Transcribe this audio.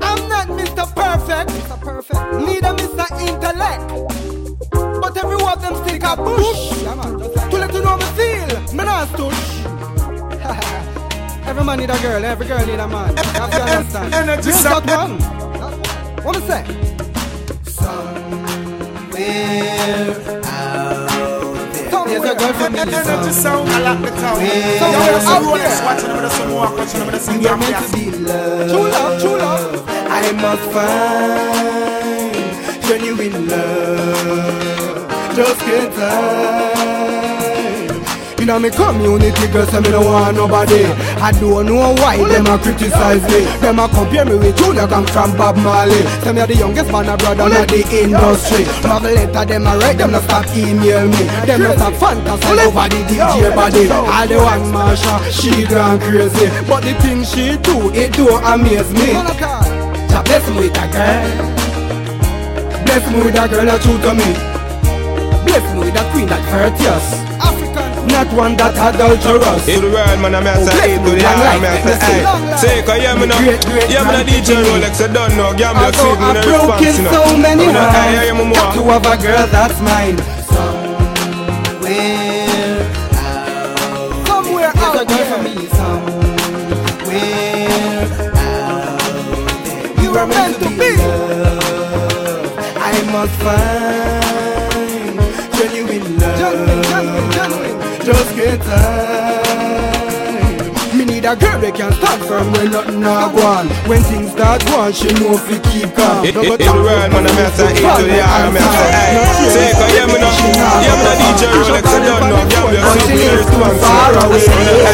I'm not Mr. Perfect. Mr. Perfect. Neither Mr. Intellect. But every one of them stick a push. Yeah, man. Like To let you know me feel. Me not stush. every man need a girl. Every girl need a man. You have to understand. Energy sound. talk, man. What me say? There's a girl for me. Energy Somewhere sound. I like the town. Somewhere out there. Watching them, some walk watching them, some We are meant to be loved. I must find genuine love. Just get time. In a me community, girl, say me no want nobody. I don't know why them a criticize me. Them a compare me with Junior Gong from Bob Marley. Say me a the youngest man a brother in the industry. Love letter them a write, them no stop email me. Them no stop fantasize over the DJ body. All the one Marsha, she gone crazy. But the thing she do, it do amaze me. Jah bless me with a girl. Bless me with a girl that true to me. Bless me with a queen that courteous. African. Not one that adulterous. In the world, man, I'm here to Bless eat me to the long eye, life, man, let me say, see. hey. Long life. Say, cause yeah, me no, Great, great yeah, me no DJ. Rolex, I don't know, gamble, Although sweet, me I've no broken response, you know. so many Me no, hey, hearts, yeah, yeah, me got to have a girl that's mine. Were meant to be. loved. I must find genuine love. Genuine, genuine, genuine. Just get time. Me need a girl that can stand firm when nothing a go on. When things start going, she know fi keep calm. In No in- go in the world, man, I'm here to to the eye, I'm here to hey. Say, cause yeah, me no, yeah, me no DJ Rolex, I don't know, gamble, sweet, me no response, you know.